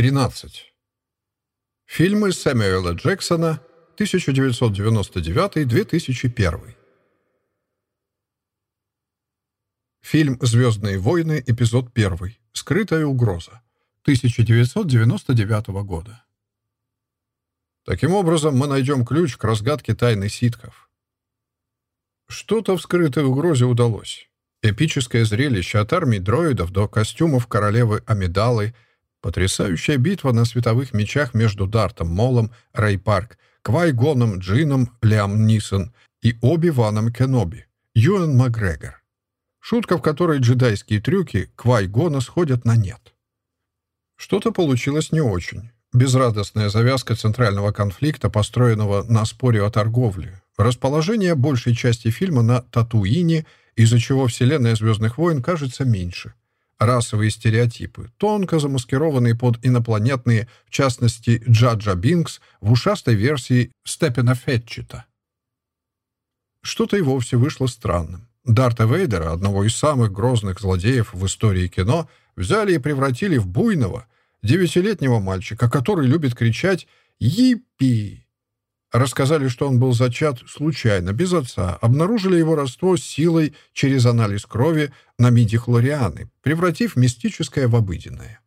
13. Фильмы Сэмюэла Джексона 1999-2001. Фильм «Звездные войны», эпизод 1. «Скрытая угроза» 1999 года. Таким образом, мы найдем ключ к разгадке тайны ситков. Что-то в скрытой угрозе удалось. Эпическое зрелище от армии дроидов до костюмов королевы Амидалы — Потрясающая битва на световых мечах между Дартом Молом, Рэй Парк, Квай-Гоном Джином, Лиам Нисон и Оби-Ваном Кеноби, Юэн Макгрегор. Шутка, в которой джедайские трюки Квай-Гона сходят на нет. Что-то получилось не очень. Безрадостная завязка центрального конфликта, построенного на споре о торговле. Расположение большей части фильма на Татуине, из-за чего вселенная «Звездных войн» кажется меньше расовые стереотипы, тонко замаскированные под инопланетные, в частности, Джаджа Бинкс в ушастой версии Степена Фетчета. Что-то и вовсе вышло странным. Дарта Вейдера, одного из самых грозных злодеев в истории кино, взяли и превратили в буйного, девятилетнего мальчика, который любит кричать «Йиппи!» Рассказали, что он был зачат случайно, без отца. Обнаружили его родство силой через анализ крови на миди-хлорианы, превратив мистическое в обыденное.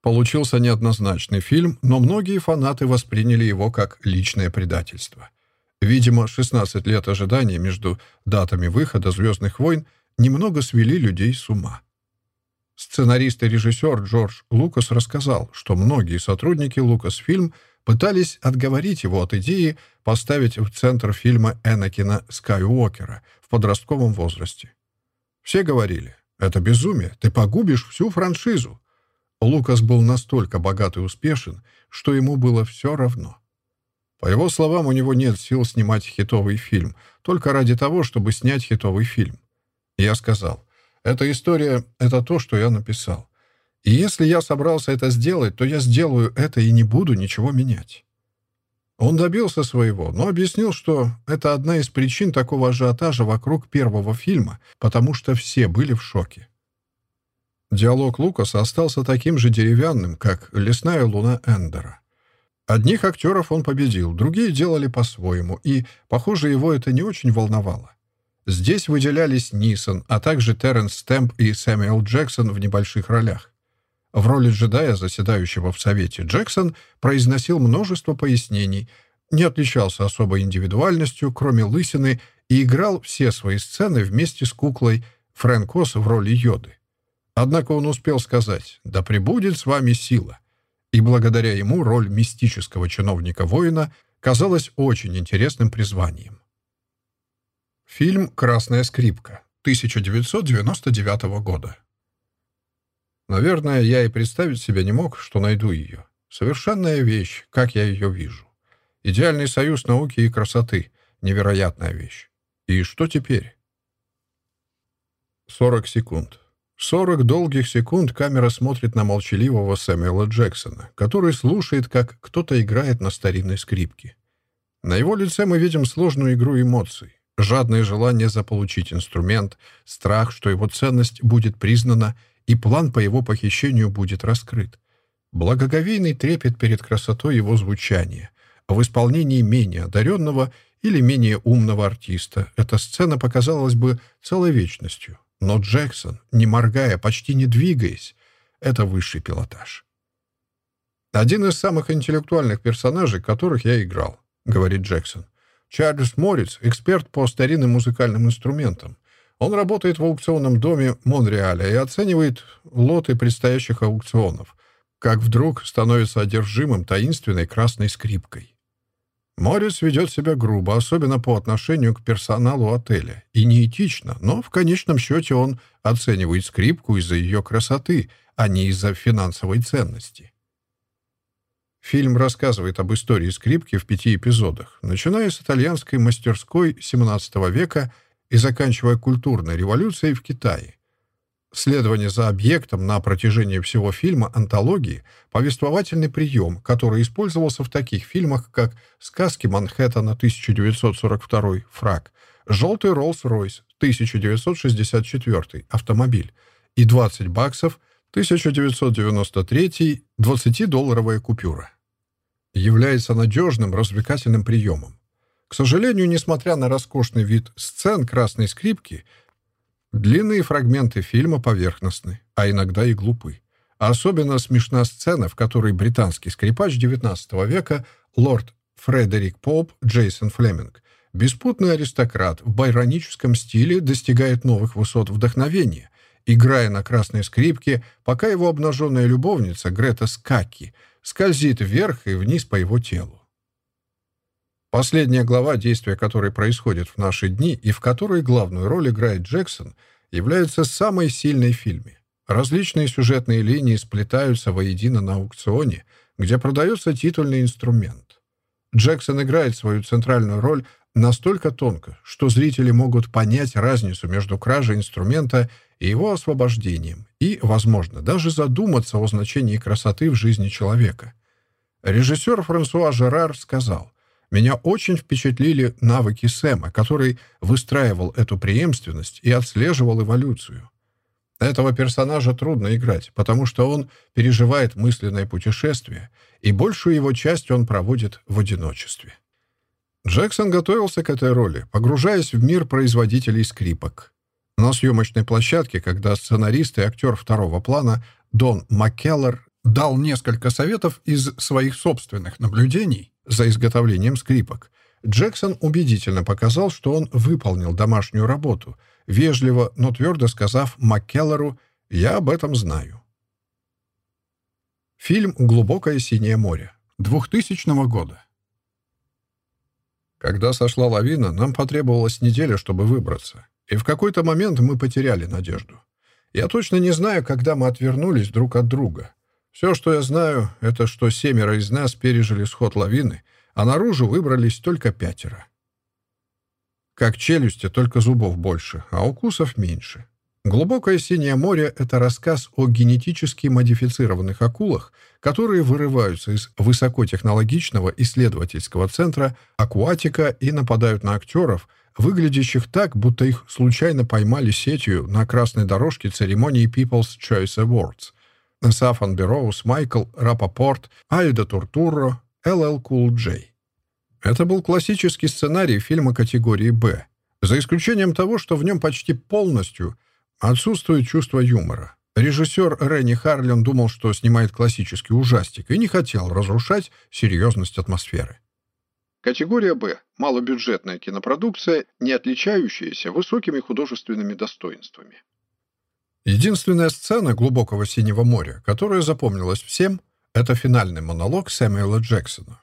Получился неоднозначный фильм, но многие фанаты восприняли его как личное предательство. Видимо, 16 лет ожидания между датами выхода «Звездных войн» немного свели людей с ума. Сценарист и режиссер Джордж Лукас рассказал, что многие сотрудники Лукасфильм – пытались отговорить его от идеи поставить в центр фильма Энакина Скайуокера в подростковом возрасте. Все говорили, это безумие, ты погубишь всю франшизу. Лукас был настолько богат и успешен, что ему было все равно. По его словам, у него нет сил снимать хитовый фильм, только ради того, чтобы снять хитовый фильм. Я сказал, эта история — это то, что я написал. И если я собрался это сделать, то я сделаю это и не буду ничего менять. Он добился своего, но объяснил, что это одна из причин такого ажиотажа вокруг первого фильма, потому что все были в шоке. Диалог Лукаса остался таким же деревянным, как «Лесная луна Эндера». Одних актеров он победил, другие делали по-своему, и, похоже, его это не очень волновало. Здесь выделялись Нисон, а также Терренс Стэмп и Сэмюэл Джексон в небольших ролях. В роли джедая, заседающего в Совете, Джексон произносил множество пояснений, не отличался особой индивидуальностью, кроме лысины, и играл все свои сцены вместе с куклой Фрэнк в роли Йоды. Однако он успел сказать «Да пребудет с вами сила», и благодаря ему роль мистического чиновника-воина казалась очень интересным призванием. Фильм «Красная скрипка» 1999 года. Наверное, я и представить себе не мог, что найду ее. Совершенная вещь, как я ее вижу. Идеальный союз науки и красоты. Невероятная вещь. И что теперь? 40 секунд. 40 долгих секунд камера смотрит на молчаливого Сэмюэла Джексона, который слушает, как кто-то играет на старинной скрипке. На его лице мы видим сложную игру эмоций. Жадное желание заполучить инструмент, страх, что его ценность будет признана — и план по его похищению будет раскрыт. Благоговейный трепет перед красотой его звучания. В исполнении менее одаренного или менее умного артиста эта сцена показалась бы целой вечностью. Но Джексон, не моргая, почти не двигаясь, это высший пилотаж. «Один из самых интеллектуальных персонажей, которых я играл», — говорит Джексон. Чарльз Морриц — эксперт по старинным музыкальным инструментам. Он работает в аукционном доме Монреаля и оценивает лоты предстоящих аукционов, как вдруг становится одержимым таинственной красной скрипкой. Моррис ведет себя грубо, особенно по отношению к персоналу отеля, и неэтично, но в конечном счете он оценивает скрипку из-за ее красоты, а не из-за финансовой ценности. Фильм рассказывает об истории скрипки в пяти эпизодах, начиная с итальянской мастерской XVII века и заканчивая культурной революцией в Китае. Следование за объектом на протяжении всего фильма антологии — повествовательный прием, который использовался в таких фильмах, как «Сказки Манхэттена» 1942 «Фраг», «Желтый Роллс-Ройс» 1964 «Автомобиль» и «20 баксов» 1993 20-долларовая купюра. Является надежным развлекательным приемом. К сожалению, несмотря на роскошный вид сцен красной скрипки, длинные фрагменты фильма поверхностны, а иногда и глупы. особенно смешна сцена, в которой британский скрипач XIX века лорд Фредерик Поп Джейсон Флеминг, беспутный аристократ в байроническом стиле достигает новых высот вдохновения, играя на красной скрипке, пока его обнаженная любовница Грета Скаки скользит вверх и вниз по его телу. Последняя глава, действия которой происходит в наши дни и в которой главную роль играет Джексон, является самой сильной в фильме. Различные сюжетные линии сплетаются воедино на аукционе, где продается титульный инструмент. Джексон играет свою центральную роль настолько тонко, что зрители могут понять разницу между кражей инструмента и его освобождением, и, возможно, даже задуматься о значении красоты в жизни человека. Режиссер Франсуа Жерар сказал, «Меня очень впечатлили навыки Сэма, который выстраивал эту преемственность и отслеживал эволюцию. Этого персонажа трудно играть, потому что он переживает мысленное путешествие, и большую его часть он проводит в одиночестве. Джексон готовился к этой роли, погружаясь в мир производителей скрипок. На съемочной площадке, когда сценарист и актер второго плана Дон Маккеллер дал несколько советов из своих собственных наблюдений за изготовлением скрипок, Джексон убедительно показал, что он выполнил домашнюю работу, вежливо, но твердо сказав Маккеллеру «Я об этом знаю». Фильм «Глубокое синее море» 2000 года. Когда сошла лавина, нам потребовалась неделя, чтобы выбраться. И в какой-то момент мы потеряли надежду. Я точно не знаю, когда мы отвернулись друг от друга. Все, что я знаю, это что семеро из нас пережили сход лавины, а наружу выбрались только пятеро. Как челюсти, только зубов больше, а укусов меньше. «Глубокое синее море» — это рассказ о генетически модифицированных акулах, которые вырываются из высокотехнологичного исследовательского центра «Акуатика» и нападают на актеров, выглядящих так, будто их случайно поймали сетью на красной дорожке церемонии People's Choice Awards. Сафан Бероуз, Майкл Рапопорт, Альда Туртурро, LL Cool J. Это был классический сценарий фильма категории «Б», за исключением того, что в нем почти полностью — Отсутствует чувство юмора. Режиссер Ренни Харлин думал, что снимает классический ужастик и не хотел разрушать серьезность атмосферы. Категория «Б» — малобюджетная кинопродукция, не отличающаяся высокими художественными достоинствами. Единственная сцена «Глубокого синего моря», которая запомнилась всем, это финальный монолог Сэмюэла Джексона.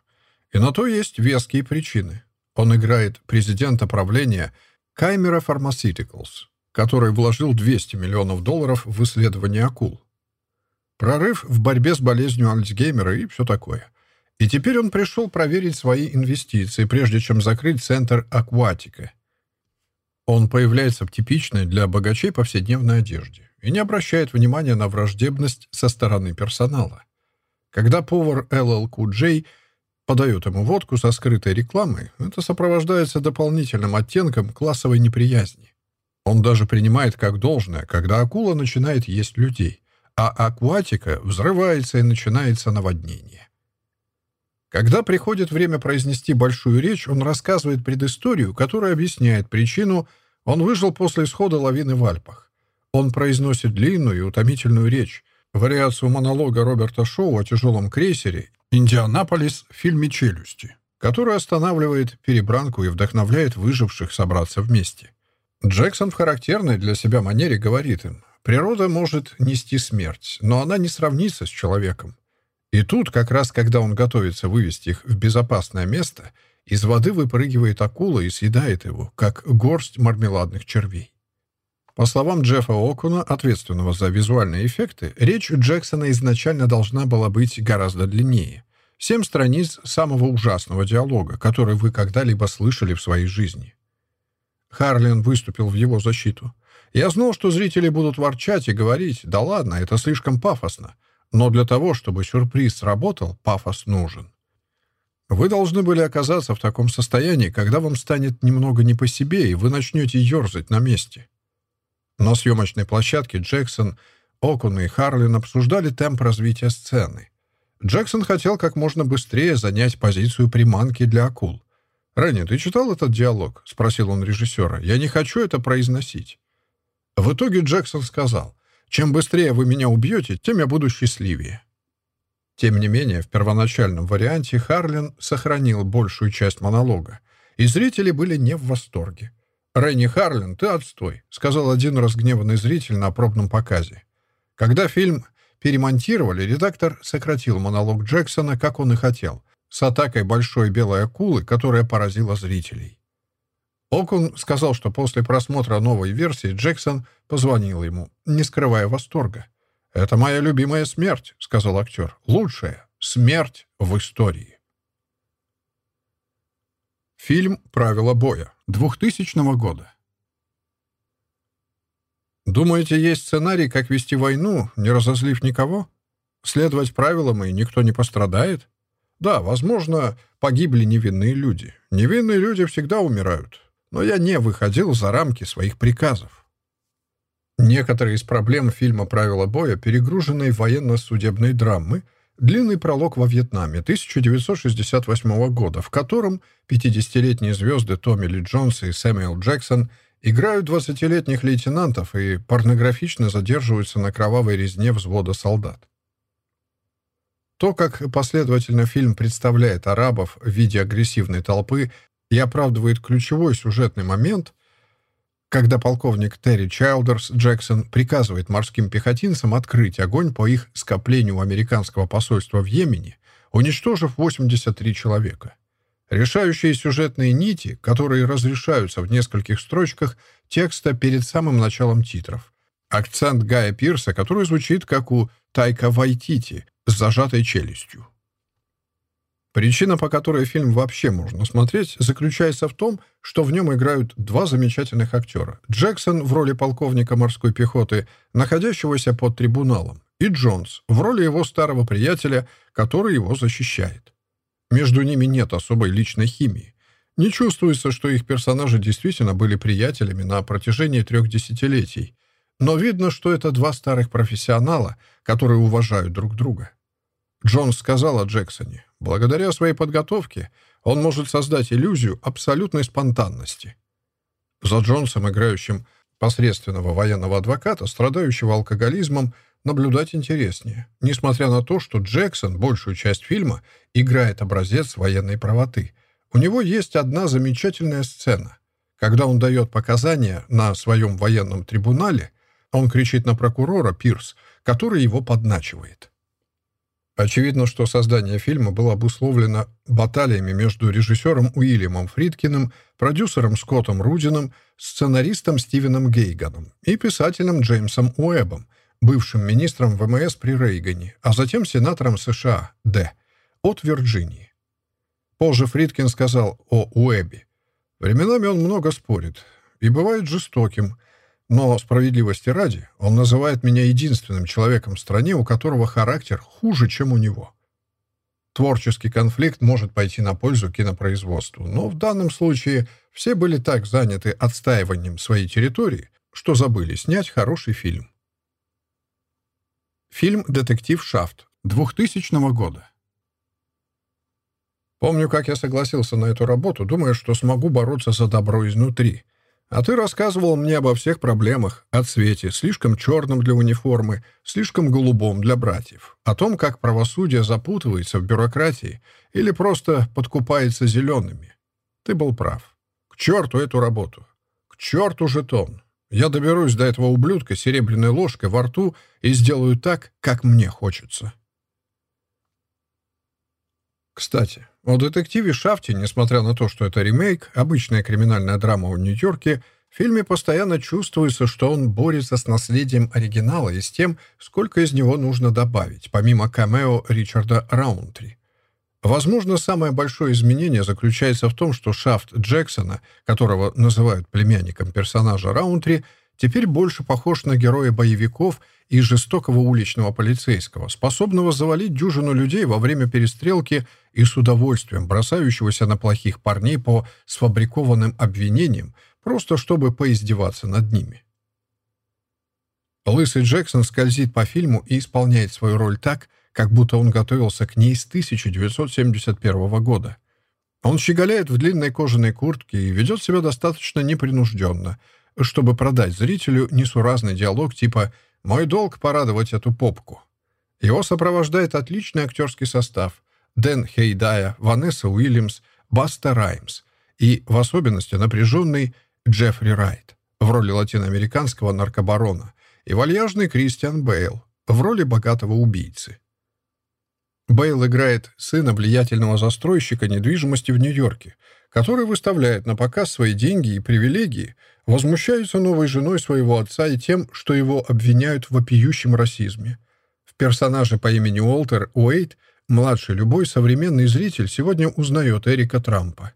И на то есть веские причины. Он играет президента правления Каймера Pharmaceuticals, который вложил 200 миллионов долларов в исследование акул. Прорыв в борьбе с болезнью Альцгеймера и все такое. И теперь он пришел проверить свои инвестиции, прежде чем закрыть центр «Акватика». Он появляется в типичной для богачей повседневной одежде и не обращает внимания на враждебность со стороны персонала. Когда повар LL Cool J подает ему водку со скрытой рекламой, это сопровождается дополнительным оттенком классовой неприязни. Он даже принимает как должное, когда акула начинает есть людей, а акватика взрывается и начинается наводнение. Когда приходит время произнести большую речь, он рассказывает предысторию, которая объясняет причину, он выжил после исхода лавины в Альпах. Он произносит длинную и утомительную речь, вариацию монолога Роберта Шоу о тяжелом крейсере «Индианаполис» в фильме «Челюсти», который останавливает перебранку и вдохновляет выживших собраться вместе. Джексон в характерной для себя манере говорит им, природа может нести смерть, но она не сравнится с человеком. И тут, как раз когда он готовится вывести их в безопасное место, из воды выпрыгивает акула и съедает его, как горсть мармеладных червей. По словам Джеффа Окуна, ответственного за визуальные эффекты, речь Джексона изначально должна была быть гораздо длиннее. Семь страниц самого ужасного диалога, который вы когда-либо слышали в своей жизни. Харлин выступил в его защиту. Я знал, что зрители будут ворчать и говорить, да ладно, это слишком пафосно. Но для того, чтобы сюрприз сработал, пафос нужен. Вы должны были оказаться в таком состоянии, когда вам станет немного не по себе, и вы начнете ерзать на месте. На съемочной площадке Джексон Окун и Харлин обсуждали темп развития сцены. Джексон хотел как можно быстрее занять позицию приманки для акул. «Ренни, ты читал этот диалог?» — спросил он режиссера. «Я не хочу это произносить». В итоге Джексон сказал, «Чем быстрее вы меня убьете, тем я буду счастливее». Тем не менее, в первоначальном варианте Харлин сохранил большую часть монолога, и зрители были не в восторге. «Ренни Харлин, ты отстой», — сказал один разгневанный зритель на пробном показе. Когда фильм перемонтировали, редактор сократил монолог Джексона, как он и хотел, с атакой большой белой акулы, которая поразила зрителей. Окун сказал, что после просмотра новой версии Джексон позвонил ему, не скрывая восторга. «Это моя любимая смерть», — сказал актер. «Лучшая смерть в истории». Фильм «Правила боя» 2000 года. Думаете, есть сценарий, как вести войну, не разозлив никого? Следовать правилам, и никто не пострадает? Да, возможно, погибли невинные люди. Невинные люди всегда умирают. Но я не выходил за рамки своих приказов. Некоторые из проблем фильма «Правила боя» перегруженной военно-судебной драмы — Длинный пролог во Вьетнаме 1968 года, в котором 50-летние звезды Томми Ли Джонс и Сэмюэл Джексон играют 20-летних лейтенантов и порнографично задерживаются на кровавой резне взвода солдат. То, как последовательно фильм представляет арабов в виде агрессивной толпы и оправдывает ключевой сюжетный момент, когда полковник Терри Чайлдерс Джексон приказывает морским пехотинцам открыть огонь по их скоплению американского посольства в Йемене, уничтожив 83 человека. Решающие сюжетные нити, которые разрешаются в нескольких строчках текста перед самым началом титров. Акцент Гая Пирса, который звучит как у Тайка Вайтити с зажатой челюстью. Причина, по которой фильм вообще можно смотреть, заключается в том, что в нем играют два замечательных актера. Джексон в роли полковника морской пехоты, находящегося под трибуналом, и Джонс в роли его старого приятеля, который его защищает. Между ними нет особой личной химии. Не чувствуется, что их персонажи действительно были приятелями на протяжении трех десятилетий. Но видно, что это два старых профессионала, которые уважают друг друга. Джонс сказал о Джексоне. Благодаря своей подготовке он может создать иллюзию абсолютной спонтанности. За Джонсом, играющим посредственного военного адвоката, страдающего алкоголизмом, наблюдать интереснее, несмотря на то, что Джексон большую часть фильма играет образец военной правоты. У него есть одна замечательная сцена. Когда он дает показания на своем военном трибунале, он кричит на прокурора Пирс, который его подначивает. Очевидно, что создание фильма было обусловлено баталиями между режиссером Уильямом Фридкиным, продюсером Скоттом Рудином, сценаристом Стивеном Гейганом и писателем Джеймсом Уэббом, бывшим министром ВМС при Рейгане, а затем сенатором США Д. от Вирджинии. Позже Фридкин сказал о Уэббе. «Временами он много спорит и бывает жестоким, но, справедливости ради, он называет меня единственным человеком в стране, у которого характер хуже, чем у него. Творческий конфликт может пойти на пользу кинопроизводству, но в данном случае все были так заняты отстаиванием своей территории, что забыли снять хороший фильм. Фильм «Детектив Шафт» 2000 года. Помню, как я согласился на эту работу, думая, что смогу бороться за добро изнутри — а ты рассказывал мне обо всех проблемах, о цвете, слишком черном для униформы, слишком голубом для братьев, о том, как правосудие запутывается в бюрократии или просто подкупается зелеными. Ты был прав. К черту эту работу. К черту жетон. Я доберусь до этого ублюдка серебряной ложкой во рту и сделаю так, как мне хочется. Кстати, о детективе Шафте, несмотря на то, что это ремейк, обычная криминальная драма в Нью-Йорке, в фильме постоянно чувствуется, что он борется с наследием оригинала и с тем, сколько из него нужно добавить, помимо камео Ричарда Раунтри. Возможно, самое большое изменение заключается в том, что Шафт Джексона, которого называют племянником персонажа Раунтри, теперь больше похож на героя боевиков и жестокого уличного полицейского, способного завалить дюжину людей во время перестрелки и с удовольствием бросающегося на плохих парней по сфабрикованным обвинениям, просто чтобы поиздеваться над ними. Лысый Джексон скользит по фильму и исполняет свою роль так, как будто он готовился к ней с 1971 года. Он щеголяет в длинной кожаной куртке и ведет себя достаточно непринужденно, чтобы продать зрителю несуразный диалог типа «Мой долг — порадовать эту попку». Его сопровождает отличный актерский состав Дэн Хейдая, Ванесса Уильямс, Баста Раймс и, в особенности, напряженный Джеффри Райт в роли латиноамериканского наркобарона и вальяжный Кристиан Бейл в роли богатого убийцы. Бейл играет сына влиятельного застройщика недвижимости в Нью-Йорке, который выставляет на показ свои деньги и привилегии, возмущается новой женой своего отца и тем, что его обвиняют в вопиющем расизме. В персонаже по имени Уолтер Уэйт младший любой современный зритель сегодня узнает Эрика Трампа.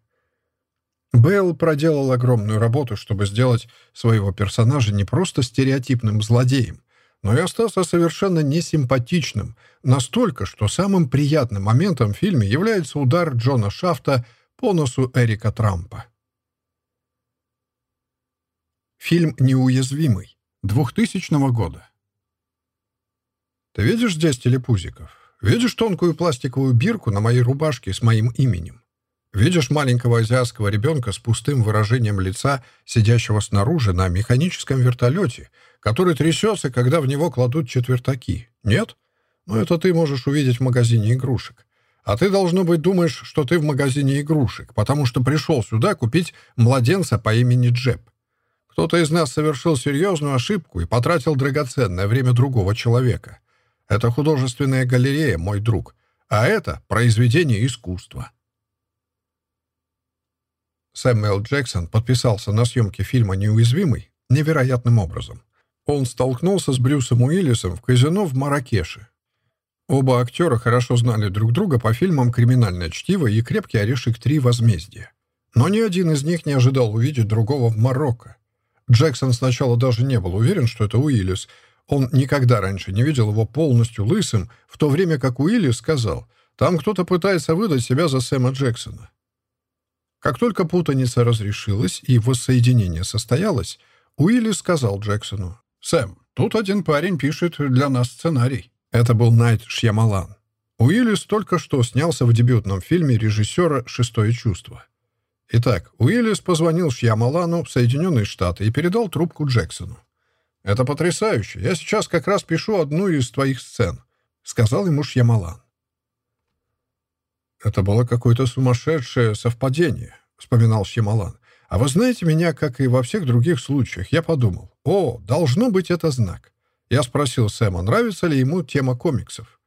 Бейл проделал огромную работу, чтобы сделать своего персонажа не просто стереотипным злодеем, но и остался совершенно несимпатичным, настолько, что самым приятным моментом в фильме является удар Джона Шафта по носу Эрика Трампа. Фильм «Неуязвимый» 2000 года. Ты видишь здесь телепузиков? Видишь тонкую пластиковую бирку на моей рубашке с моим именем? Видишь маленького азиатского ребенка с пустым выражением лица, сидящего снаружи на механическом вертолете, который трясется, когда в него кладут четвертаки? Нет? Ну, это ты можешь увидеть в магазине игрушек. А ты, должно быть, думаешь, что ты в магазине игрушек, потому что пришел сюда купить младенца по имени Джеб. Кто-то из нас совершил серьезную ошибку и потратил драгоценное время другого человека. Это художественная галерея, мой друг, а это произведение искусства. Сэмюэл Джексон подписался на съемки фильма «Неуязвимый» невероятным образом. Он столкнулся с Брюсом Уиллисом в казино в Маракеше. Оба актера хорошо знали друг друга по фильмам «Криминальное чтиво» и «Крепкий орешек 3. Возмездие». Но ни один из них не ожидал увидеть другого в Марокко. Джексон сначала даже не был уверен, что это Уиллис. Он никогда раньше не видел его полностью лысым, в то время как Уиллис сказал, «Там кто-то пытается выдать себя за Сэма Джексона». Как только путаница разрешилась и воссоединение состоялось, Уилли сказал Джексону, «Сэм, тут один парень пишет для нас сценарий». Это был Найт Шьямалан. Уиллис только что снялся в дебютном фильме режиссера «Шестое чувство». Итак, Уиллис позвонил Шьямалану в Соединенные Штаты и передал трубку Джексону. «Это потрясающе. Я сейчас как раз пишу одну из твоих сцен», — сказал ему Шьямалан. «Это было какое-то сумасшедшее совпадение», — вспоминал Шьямалан. «А вы знаете меня, как и во всех других случаях, я подумал, о, должно быть это знак». Я спросил Сэма, нравится ли ему тема комиксов.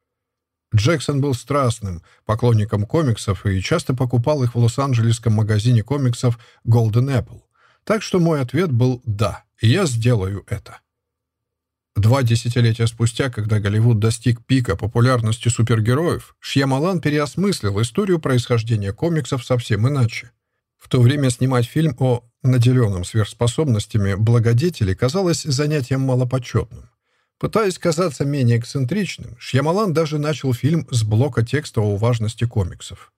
Джексон был страстным поклонником комиксов и часто покупал их в лос-анджелесском магазине комиксов Golden Apple. Так что мой ответ был «да», я сделаю это. Два десятилетия спустя, когда Голливуд достиг пика популярности супергероев, Шьямалан переосмыслил историю происхождения комиксов совсем иначе. В то время снимать фильм о наделенном сверхспособностями благодетели казалось занятием малопочетным. Пытаясь казаться менее эксцентричным, Шьямалан даже начал фильм с блока текста о важности комиксов.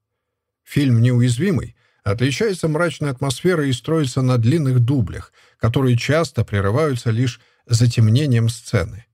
Фильм «Неуязвимый» отличается мрачной атмосферой и строится на длинных дублях, которые часто прерываются лишь затемнением сцены.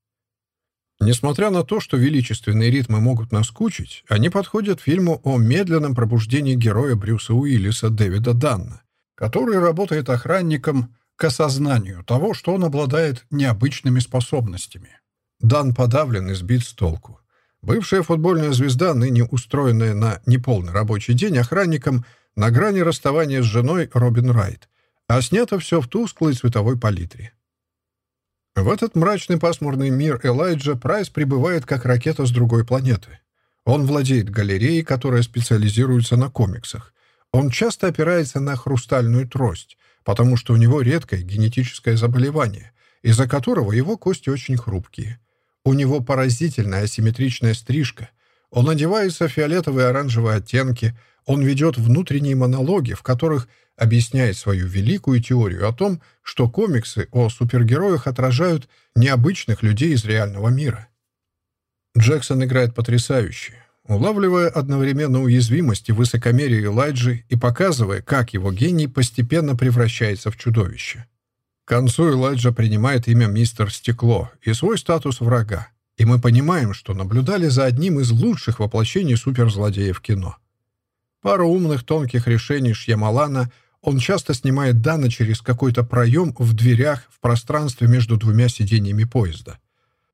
Несмотря на то, что величественные ритмы могут наскучить, они подходят фильму о медленном пробуждении героя Брюса Уиллиса Дэвида Данна, который работает охранником к осознанию того, что он обладает необычными способностями. Дан подавлен и сбит с толку. Бывшая футбольная звезда, ныне устроенная на неполный рабочий день охранником, на грани расставания с женой Робин Райт, а снято все в тусклой цветовой палитре. В этот мрачный пасмурный мир Элайджа Прайс прибывает как ракета с другой планеты. Он владеет галереей, которая специализируется на комиксах. Он часто опирается на хрустальную трость, потому что у него редкое генетическое заболевание, из-за которого его кости очень хрупкие. У него поразительная асимметричная стрижка. Он одевается в фиолетовые и оранжевые оттенки. Он ведет внутренние монологи, в которых объясняет свою великую теорию о том, что комиксы о супергероях отражают необычных людей из реального мира. Джексон играет потрясающе, улавливая одновременно уязвимость и высокомерие Элайджи и показывая, как его гений постепенно превращается в чудовище. К концу Элайджа принимает имя Мистер Стекло и свой статус врага, и мы понимаем, что наблюдали за одним из лучших воплощений суперзлодеев кино. Пару умных тонких решений Шьямалана он часто снимает Дана через какой-то проем в дверях в пространстве между двумя сиденьями поезда.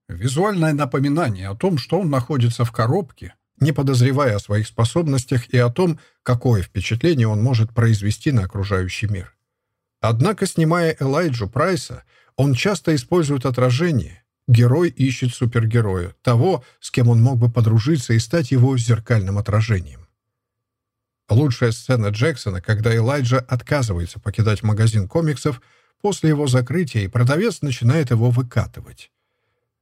Визуальное напоминание о том, что он находится в коробке, не подозревая о своих способностях и о том, какое впечатление он может произвести на окружающий мир. Однако, снимая Элайджу Прайса, он часто использует отражение. Герой ищет супергероя, того, с кем он мог бы подружиться и стать его зеркальным отражением. Лучшая сцена Джексона, когда Элайджа отказывается покидать магазин комиксов после его закрытия, и продавец начинает его выкатывать.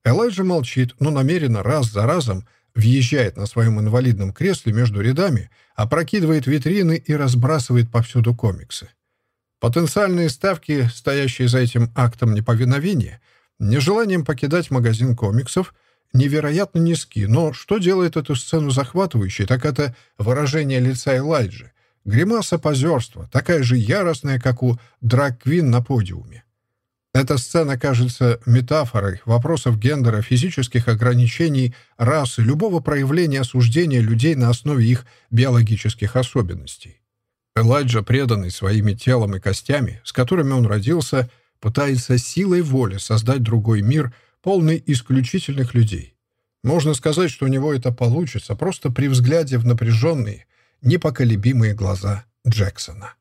Элайджа молчит, но намеренно раз за разом въезжает на своем инвалидном кресле между рядами, опрокидывает витрины и разбрасывает повсюду комиксы. Потенциальные ставки, стоящие за этим актом неповиновения, нежеланием покидать магазин комиксов, невероятно низки, но что делает эту сцену захватывающей, так это выражение лица Элайджи, гримаса позерства, такая же яростная, как у драг-квин на подиуме. Эта сцена кажется метафорой вопросов гендера, физических ограничений, расы, любого проявления осуждения людей на основе их биологических особенностей. Элайджа, преданный своими телом и костями, с которыми он родился, пытается силой воли создать другой мир, полный исключительных людей. Можно сказать, что у него это получится просто при взгляде в напряженные, непоколебимые глаза Джексона.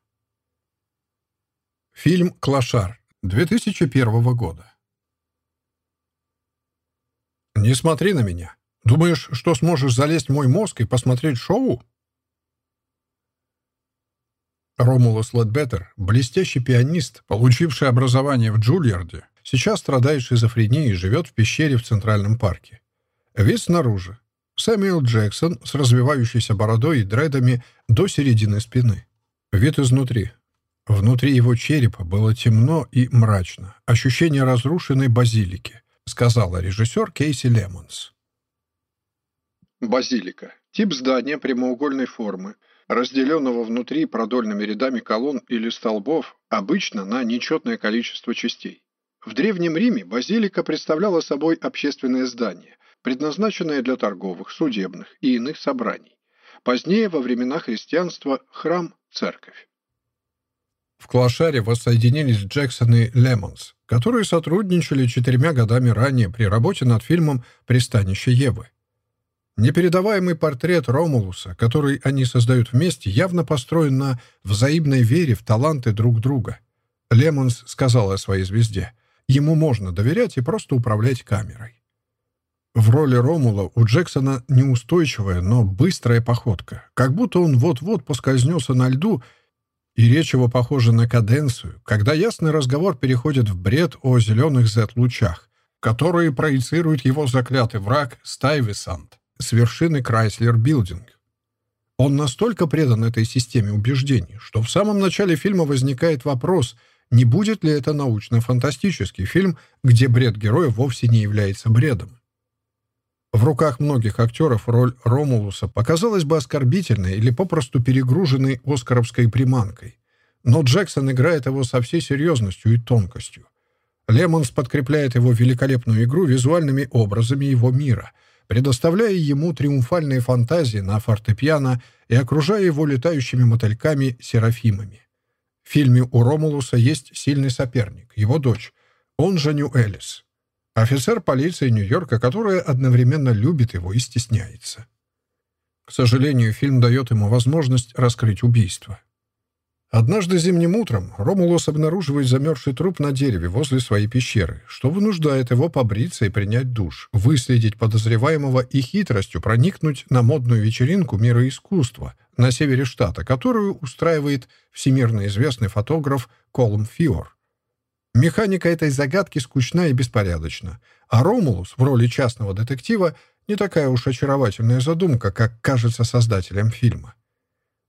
Фильм «Клошар» 2001 года. «Не смотри на меня. Думаешь, что сможешь залезть в мой мозг и посмотреть шоу?» Ромулус Ледбеттер, блестящий пианист, получивший образование в Джульярде, сейчас страдает шизофренией и живет в пещере в Центральном парке. Вид снаружи. Сэмюэл Джексон с развивающейся бородой и дредами до середины спины. Вид изнутри. Внутри его черепа было темно и мрачно. Ощущение разрушенной базилики, сказала режиссер Кейси Лемонс. Базилика. Тип здания прямоугольной формы, разделенного внутри продольными рядами колонн или столбов, обычно на нечетное количество частей. В Древнем Риме базилика представляла собой общественное здание, предназначенное для торговых, судебных и иных собраний. Позднее, во времена христианства, храм – церковь. В Клашаре воссоединились Джексон и Лемонс, которые сотрудничали четырьмя годами ранее при работе над фильмом «Пристанище Евы». Непередаваемый портрет Ромулуса, который они создают вместе, явно построен на взаимной вере в таланты друг друга. Лемонс сказал о своей звезде. Ему можно доверять и просто управлять камерой. В роли Ромула у Джексона неустойчивая, но быстрая походка, как будто он вот-вот поскользнется на льду, и речь его похожа на каденцию, когда ясный разговор переходит в бред о зеленых Z-лучах, которые проецирует его заклятый враг Стайвисант с вершины Крайслер Билдинг. Он настолько предан этой системе убеждений, что в самом начале фильма возникает вопрос, не будет ли это научно-фантастический фильм, где бред героя вовсе не является бредом. В руках многих актеров роль Ромулуса показалась бы оскорбительной или попросту перегруженной оскаровской приманкой. Но Джексон играет его со всей серьезностью и тонкостью. Лемонс подкрепляет его великолепную игру визуальными образами его мира — предоставляя ему триумфальные фантазии на фортепиано и окружая его летающими мотыльками-серафимами. В фильме у Ромулуса есть сильный соперник, его дочь, он же Нью Элис, офицер полиции Нью-Йорка, которая одновременно любит его и стесняется. К сожалению, фильм дает ему возможность раскрыть убийство. Однажды зимним утром Ромулос обнаруживает замерзший труп на дереве возле своей пещеры, что вынуждает его побриться и принять душ, выследить подозреваемого и хитростью проникнуть на модную вечеринку мира искусства на севере штата, которую устраивает всемирно известный фотограф Колм Фиор. Механика этой загадки скучна и беспорядочна, а Ромулус в роли частного детектива не такая уж очаровательная задумка, как кажется создателям фильма.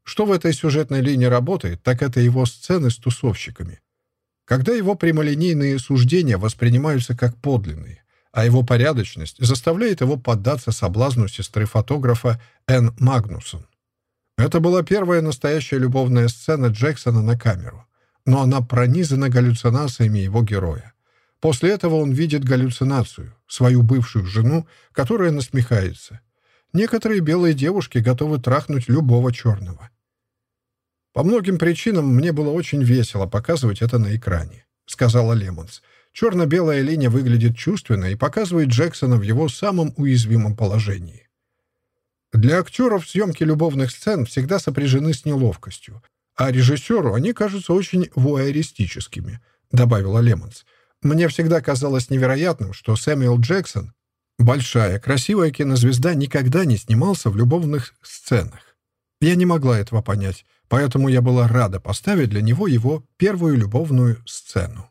Что в этой сюжетной линии работает, так это его сцены с тусовщиками. Когда его прямолинейные суждения воспринимаются как подлинные, а его порядочность заставляет его поддаться соблазну сестры фотографа Энн Магнусон. Это была первая настоящая любовная сцена Джексона на камеру. но она пронизана галлюцинациями его героя. После этого он видит галлюцинацию, свою бывшую жену, которая насмехается. Некоторые белые девушки готовы трахнуть любого черного. «По многим причинам мне было очень весело показывать это на экране», — сказала Лемонс. «Черно-белая линия выглядит чувственно и показывает Джексона в его самом уязвимом положении. Для актеров съемки любовных сцен всегда сопряжены с неловкостью, а режиссеру они кажутся очень вуайеристическими», — добавила Лемонс. Мне всегда казалось невероятным, что Сэмюэл Джексон, большая, красивая кинозвезда, никогда не снимался в любовных сценах. Я не могла этого понять, поэтому я была рада поставить для него его первую любовную сцену.